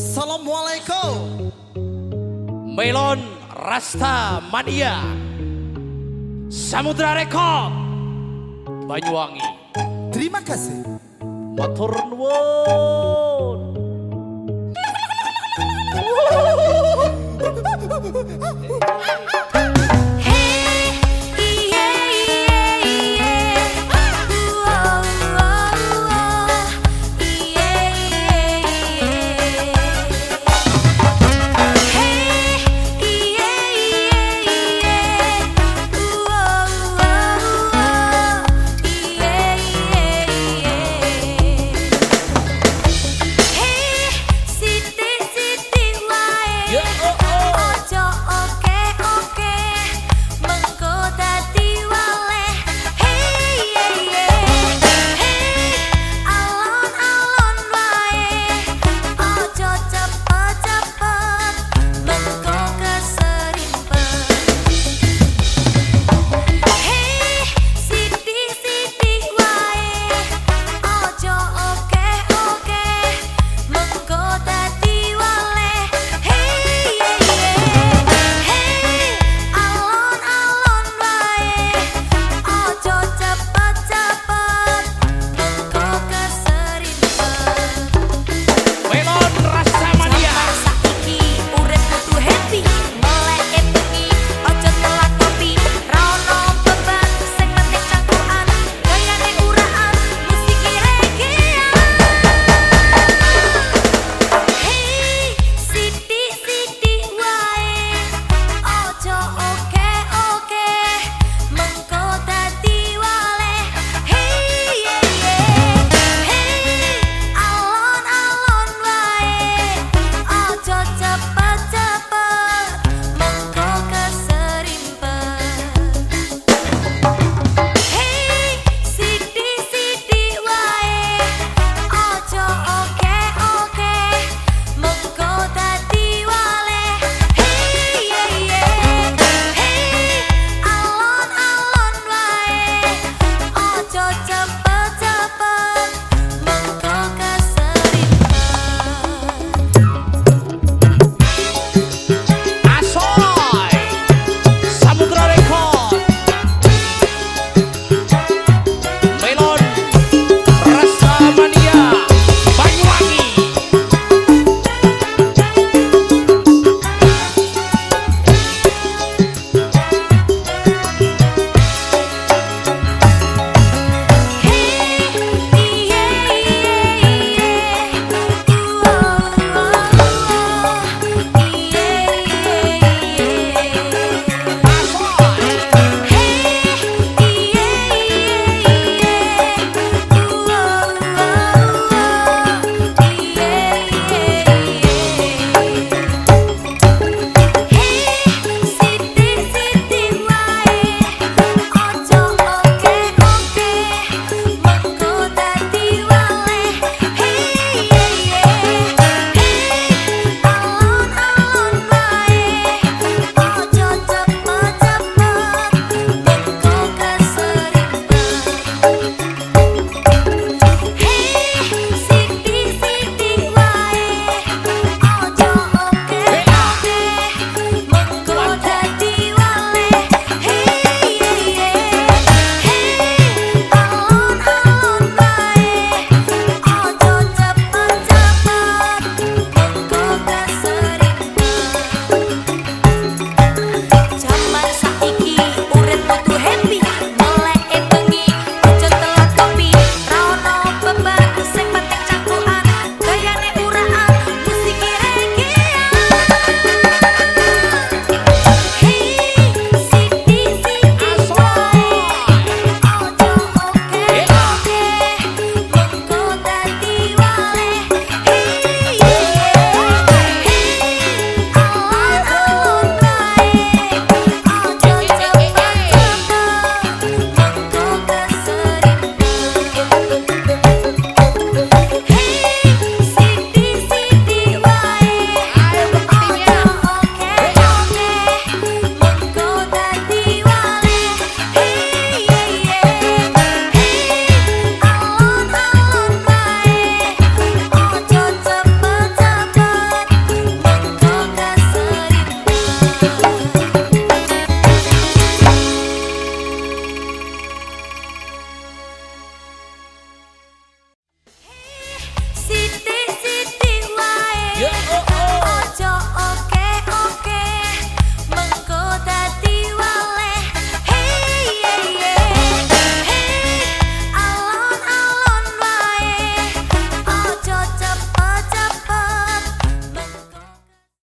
Assalamualaikum. Melon Rasta Mania Samudra Rekod Banyuwangi Terima kasih. Matur nuwun